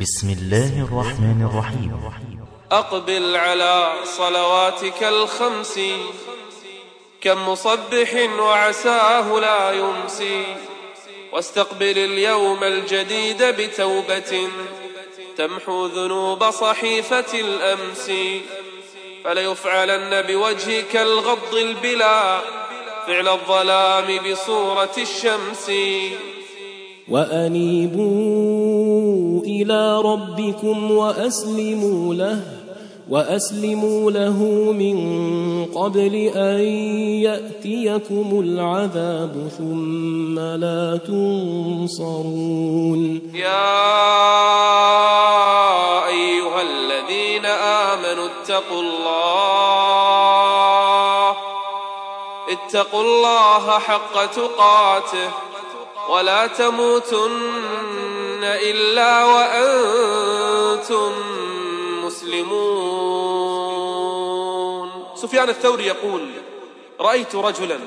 بسم الله الرحمن الرحيم. أقبل على صلواتك الخمس. كم مصبح وعساه لا يمسي. واستقبل اليوم الجديد بتوبة. تمحو ذنوب صحيفة الأمس. فليفعلن بوجهك الغض البلا. فعل الظلام بصورة الشمس. وأنيبوا إلى ربكم وأسلموا له وأسلموا له من قبل أن يأتيكم العذاب ثم لا تنصرون. يا أيها الذين آمنوا اتقوا الله اتقوا الله حق تقاته. ولا تموتن إلا وأنتم مسلمون. سفيان الثوري يقول رأيت رجلا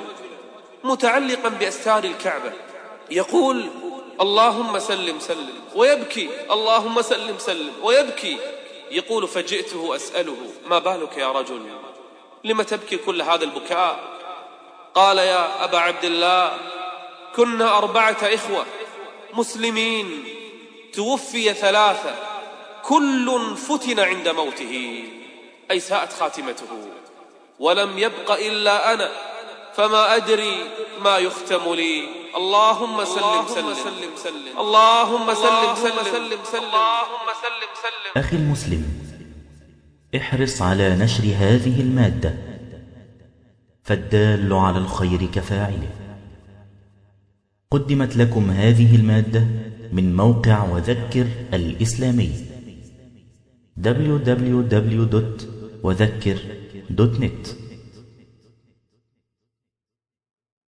متعلقا بأستار الكعبة يقول اللهم سلم سلم ويبكي اللهم سلم سلم ويبكي. يقول فجئته أسأله ما بالك يا رجل؟ لم تبكي كل هذا البكاء؟ قال يا أبا عبد الله كنا أربعة إخوة مسلمين. توفي ثلاثة. كل فتن عند موته. أي ساءت خاتمته. ولم يبق إلا أنا. فما أدري ما يختم لي. اللهم سلم سلم. سلم سلم. اللهم سلم سلم. سلم سلم. اللهم سلم سلم. أخي المسلم احرص على نشر هذه المادة. فالدال على الخير كفاعله. قدمت لكم هذه المادة من موقع وذكر الإسلامي www.وذكر.net